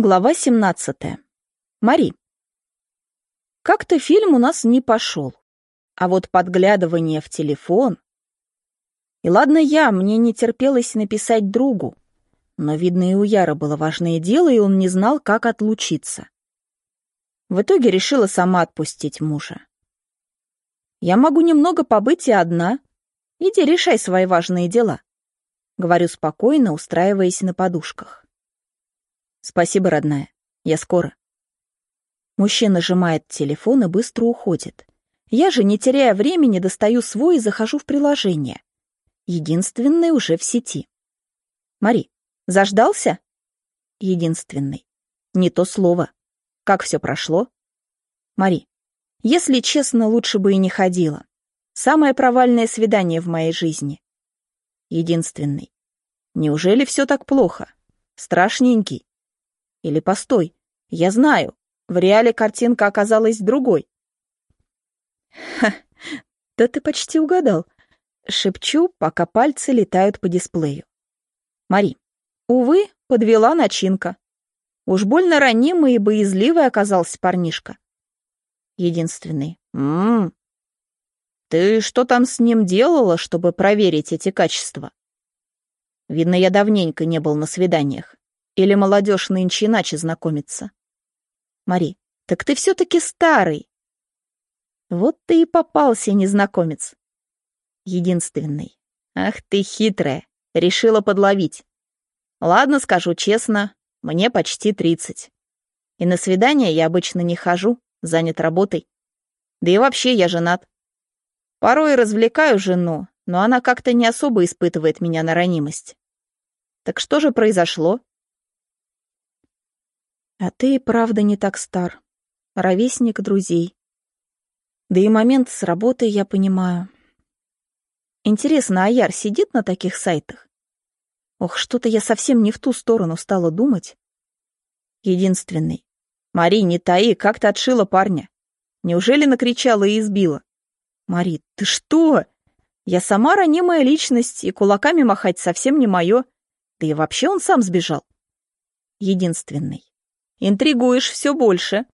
Глава 17. Мари. Как-то фильм у нас не пошел. А вот подглядывание в телефон... И ладно я, мне не терпелось написать другу. Но, видно, и у Яра было важное дело, и он не знал, как отлучиться. В итоге решила сама отпустить мужа. «Я могу немного побыть и одна. Иди решай свои важные дела», — говорю спокойно, устраиваясь на подушках. Спасибо, родная. Я скоро. Мужчина сжимает телефон и быстро уходит. Я же, не теряя времени, достаю свой и захожу в приложение. Единственный уже в сети. Мари, заждался? Единственный. Не то слово. Как все прошло? Мари, если честно, лучше бы и не ходила. Самое провальное свидание в моей жизни. Единственный. Неужели все так плохо? Страшненький. Или постой, я знаю, в реале картинка оказалась другой. Ха, да ты почти угадал. Шепчу, пока пальцы летают по дисплею. Мари, увы, подвела начинка. Уж больно ранимый и боязливый оказался парнишка. Единственный. Ммм. Ты что там с ним делала, чтобы проверить эти качества? Видно, я давненько не был на свиданиях. Или молодежь нынче иначе знакомится? Мари, так ты все-таки старый. Вот ты и попался, незнакомец. Единственный. Ах ты хитрая, решила подловить. Ладно, скажу честно, мне почти тридцать. И на свидание я обычно не хожу, занят работой. Да и вообще я женат. Порой развлекаю жену, но она как-то не особо испытывает меня на ранимость. Так что же произошло? А ты и правда не так стар. Ровесник друзей. Да и момент с работой я понимаю. Интересно, Аяр сидит на таких сайтах? Ох, что-то я совсем не в ту сторону стала думать. Единственный. Мари, не таи, как ты отшила парня? Неужели накричала и избила? Мари, ты что? Я сама ранимая личность, и кулаками махать совсем не мое. Да и вообще он сам сбежал. Единственный. Интригуешь все больше.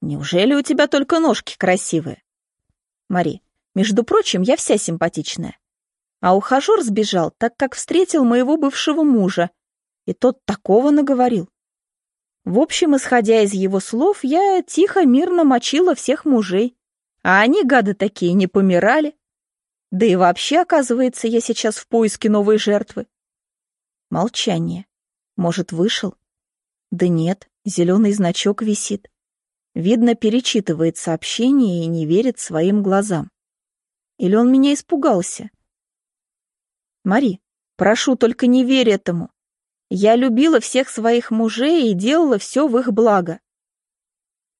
Неужели у тебя только ножки красивые? Мари, между прочим, я вся симпатичная. А ухажер сбежал, так как встретил моего бывшего мужа. И тот такого наговорил. В общем, исходя из его слов, я тихо, мирно мочила всех мужей. А они, гады такие, не помирали. Да и вообще, оказывается, я сейчас в поиске новой жертвы. Молчание. Может, вышел? Да нет, зеленый значок висит. Видно, перечитывает сообщение и не верит своим глазам. Или он меня испугался? Мари, прошу, только не верь этому. Я любила всех своих мужей и делала все в их благо.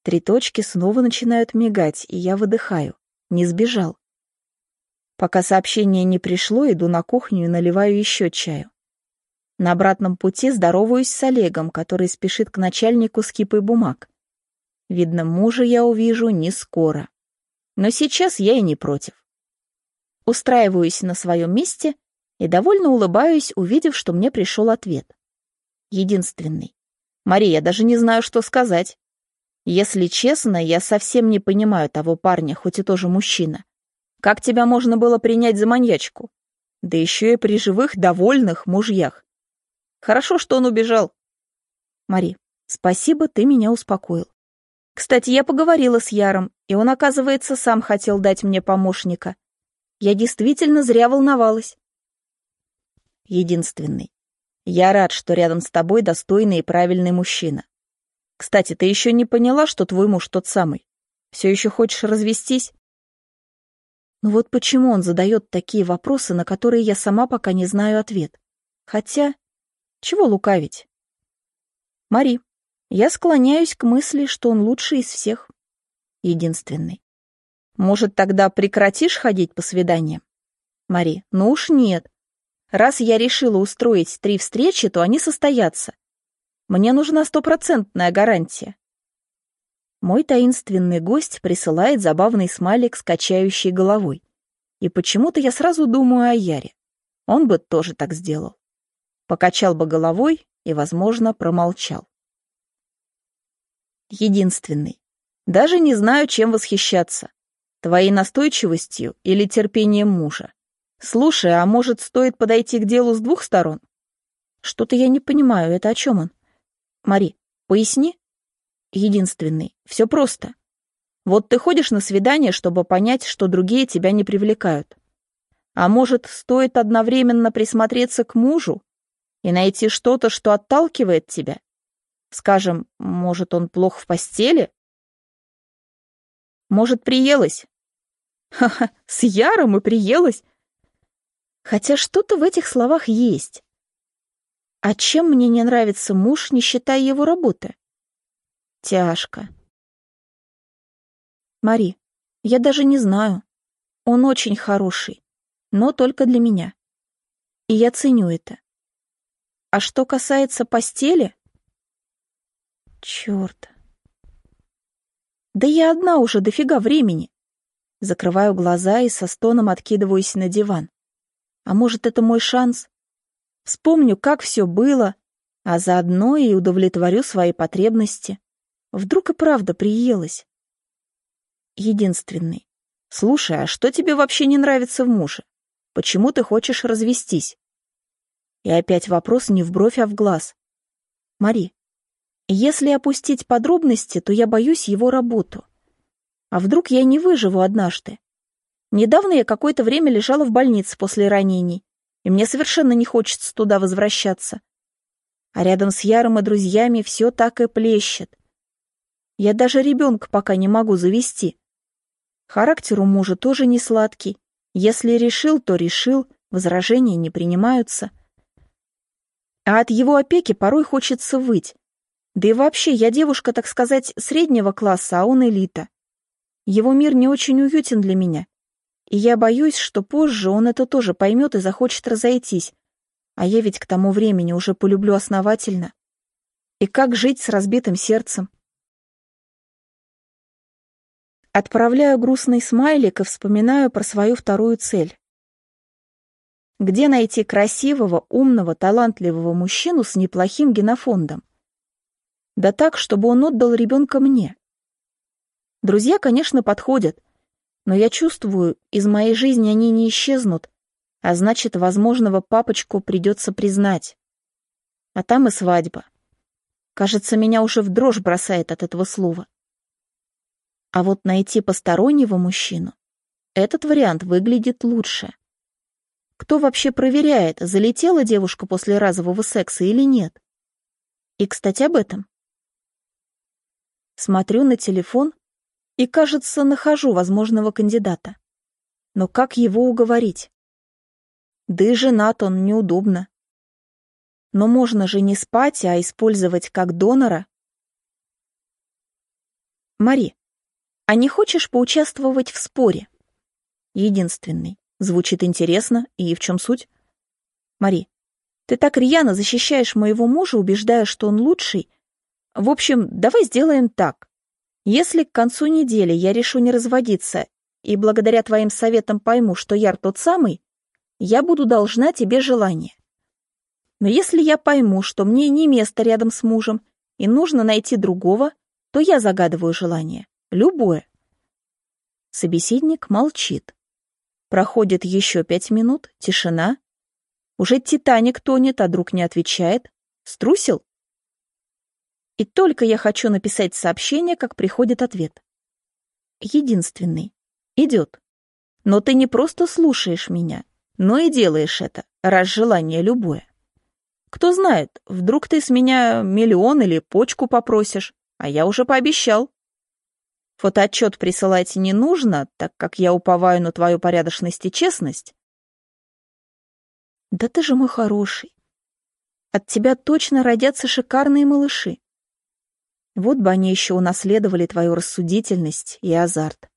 Три точки снова начинают мигать, и я выдыхаю. Не сбежал. Пока сообщение не пришло, иду на кухню и наливаю еще чаю. На обратном пути здороваюсь с Олегом, который спешит к начальнику с кипой бумаг. Видно, мужа я увижу не скоро. Но сейчас я и не против. Устраиваюсь на своем месте и довольно улыбаюсь, увидев, что мне пришел ответ. Единственный. Мария, даже не знаю, что сказать. Если честно, я совсем не понимаю того парня, хоть и тоже мужчина. Как тебя можно было принять за маньячку? Да еще и при живых, довольных мужьях. Хорошо, что он убежал. Мари, спасибо, ты меня успокоил. Кстати, я поговорила с Яром, и он, оказывается, сам хотел дать мне помощника. Я действительно зря волновалась. Единственный. Я рад, что рядом с тобой достойный и правильный мужчина. Кстати, ты еще не поняла, что твой муж тот самый? Все еще хочешь развестись? Ну вот почему он задает такие вопросы, на которые я сама пока не знаю ответ. Хотя... Чего лукавить? Мари, я склоняюсь к мысли, что он лучший из всех. Единственный. Может, тогда прекратишь ходить по свиданиям? Мари, ну уж нет. Раз я решила устроить три встречи, то они состоятся. Мне нужна стопроцентная гарантия. Мой таинственный гость присылает забавный смайлик с качающей головой. И почему-то я сразу думаю о Яре. Он бы тоже так сделал покачал бы головой и, возможно, промолчал. Единственный. Даже не знаю, чем восхищаться. Твоей настойчивостью или терпением мужа. Слушай, а может, стоит подойти к делу с двух сторон? Что-то я не понимаю, это о чем он? Мари, поясни. Единственный. Все просто. Вот ты ходишь на свидание, чтобы понять, что другие тебя не привлекают. А может, стоит одновременно присмотреться к мужу и найти что-то, что отталкивает тебя? Скажем, может, он плох в постели? Может, приелась? Ха-ха, с Яром и приелась. Хотя что-то в этих словах есть. А чем мне не нравится муж, не считая его работы? Тяжко. Мари, я даже не знаю. Он очень хороший, но только для меня. И я ценю это. А что касается постели... Черт. Да я одна уже дофига времени. Закрываю глаза и со стоном откидываюсь на диван. А может, это мой шанс? Вспомню, как все было, а заодно и удовлетворю свои потребности. Вдруг и правда приелась. Единственный. Слушай, а что тебе вообще не нравится в муже? Почему ты хочешь развестись? И опять вопрос не в бровь, а в глаз. Мари, если опустить подробности, то я боюсь его работу. А вдруг я не выживу однажды? Недавно я какое-то время лежала в больнице после ранений, и мне совершенно не хочется туда возвращаться. А рядом с Яром и друзьями все так и плещет. Я даже ребенка пока не могу завести. Характер у мужа тоже не сладкий. Если решил, то решил, возражения не принимаются. А от его опеки порой хочется выть. Да и вообще, я девушка, так сказать, среднего класса, а он элита. Его мир не очень уютен для меня. И я боюсь, что позже он это тоже поймет и захочет разойтись. А я ведь к тому времени уже полюблю основательно. И как жить с разбитым сердцем? Отправляю грустный смайлик и вспоминаю про свою вторую цель. Где найти красивого, умного, талантливого мужчину с неплохим генофондом? Да так, чтобы он отдал ребенка мне. Друзья, конечно, подходят, но я чувствую, из моей жизни они не исчезнут, а значит, возможного папочку придется признать. А там и свадьба. Кажется, меня уже в дрожь бросает от этого слова. А вот найти постороннего мужчину, этот вариант выглядит лучше. Кто вообще проверяет, залетела девушка после разового секса или нет? И, кстати, об этом. Смотрю на телефон и, кажется, нахожу возможного кандидата. Но как его уговорить? Да и женат он неудобно. Но можно же не спать, а использовать как донора. Мари, а не хочешь поучаствовать в споре? Единственный. Звучит интересно, и в чем суть? Мари, ты так рьяно защищаешь моего мужа, убеждая, что он лучший. В общем, давай сделаем так. Если к концу недели я решу не разводиться и благодаря твоим советам пойму, что Яр тот самый, я буду должна тебе желание. Но если я пойму, что мне не место рядом с мужем и нужно найти другого, то я загадываю желание. Любое. Собеседник молчит. Проходит еще пять минут, тишина. Уже Титаник тонет, а друг не отвечает. Струсил? И только я хочу написать сообщение, как приходит ответ. Единственный. Идет. Но ты не просто слушаешь меня, но и делаешь это, раз желание любое. Кто знает, вдруг ты с меня миллион или почку попросишь, а я уже пообещал. Фотоотчет присылать не нужно, так как я уповаю на твою порядочность и честность. Да ты же мой хороший. От тебя точно родятся шикарные малыши. Вот бы они еще унаследовали твою рассудительность и азарт.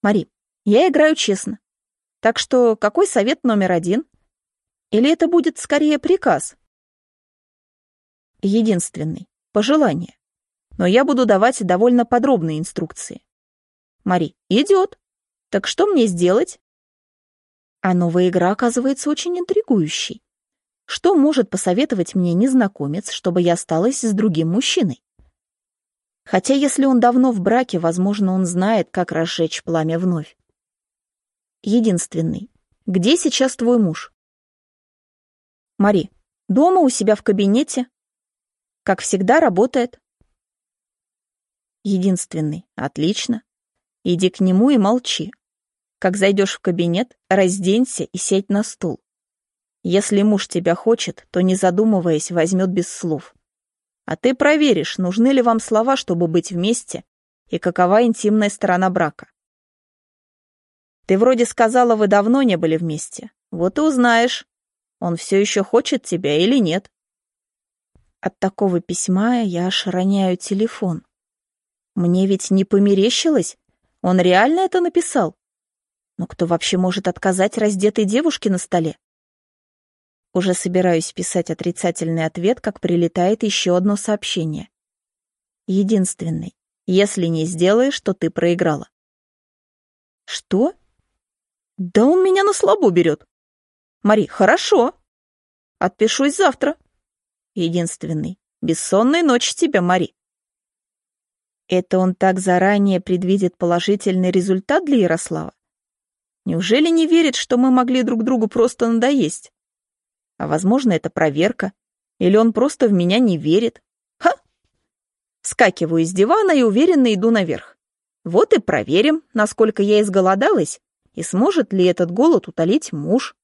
Мари, я играю честно. Так что какой совет номер один? Или это будет скорее приказ? Единственный. Пожелание. Но я буду давать довольно подробные инструкции. Мари, идет. Так что мне сделать? А новая игра оказывается очень интригующей. Что может посоветовать мне незнакомец, чтобы я осталась с другим мужчиной? Хотя если он давно в браке, возможно, он знает, как разжечь пламя вновь. Единственный. Где сейчас твой муж? Мари, дома у себя в кабинете. Как всегда, работает. Единственный. Отлично. Иди к нему и молчи. Как зайдешь в кабинет, разденься и сядь на стул. Если муж тебя хочет, то, не задумываясь, возьмет без слов. А ты проверишь, нужны ли вам слова, чтобы быть вместе, и какова интимная сторона брака. Ты вроде сказала, вы давно не были вместе. Вот и узнаешь, он все еще хочет тебя или нет. От такого письма я аж телефон. Мне ведь не померещилось. Он реально это написал. Но кто вообще может отказать раздетой девушке на столе? Уже собираюсь писать отрицательный ответ, как прилетает еще одно сообщение. Единственный. Если не сделаешь, то ты проиграла. Что? Да он меня на слабо берет. Мари, хорошо. Отпишусь завтра. Единственный. Бессонной ночи тебе, Мари. Это он так заранее предвидит положительный результат для Ярослава? Неужели не верит, что мы могли друг другу просто надоесть? А возможно, это проверка. Или он просто в меня не верит. Ха! Скакиваю из дивана и уверенно иду наверх. Вот и проверим, насколько я изголодалась, и сможет ли этот голод утолить муж.